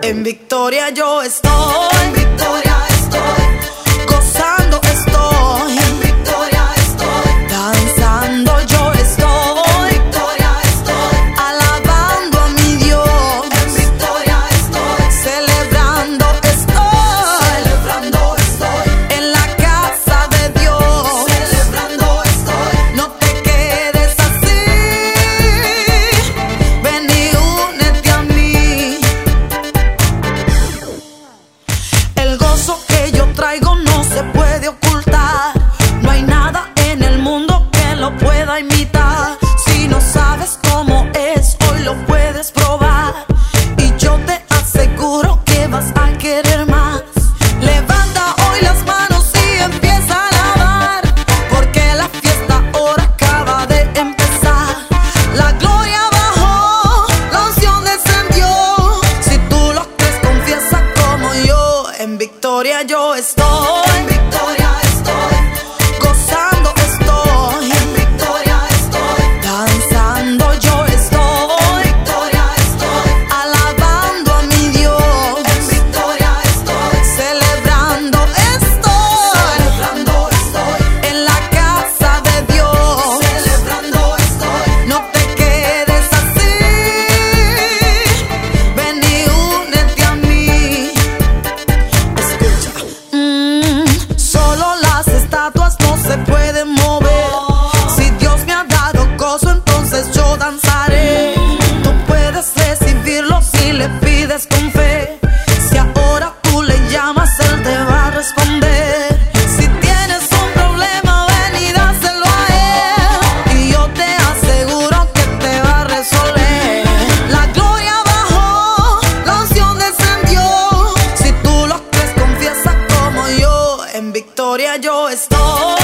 En victoria yo estoy. Y yo te aseguro que vas a querer más. Levanta hoy las manos y empieza a alabar. Porque la fiesta ahora acaba de empezar. La gloria bajó, la unción descendió. Si tú lo crees, confiesa como yo. En victoria yo estoy. yo estoy.